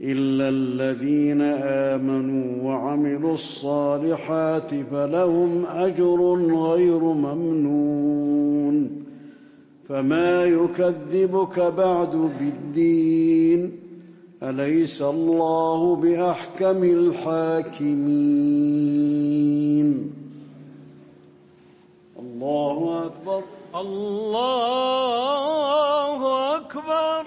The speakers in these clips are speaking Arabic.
إلا الذين آمنوا وعملوا الصالحات فلهم أجر غير ممنون. فما يكذبك بعد بالدين. أليس الله بأحكم الحاكمين الله اكبر الله أكبر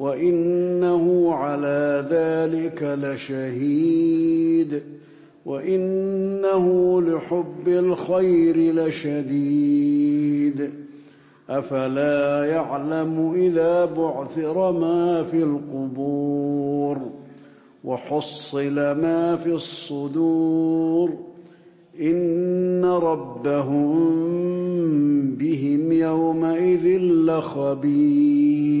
وانه على ذلك لشهيد وانه لحب الخير لشديد افلا يعلم اذا بعثر ما في القبور وحصل ما في الصدور ان ربهم بهم يومئذ لخبير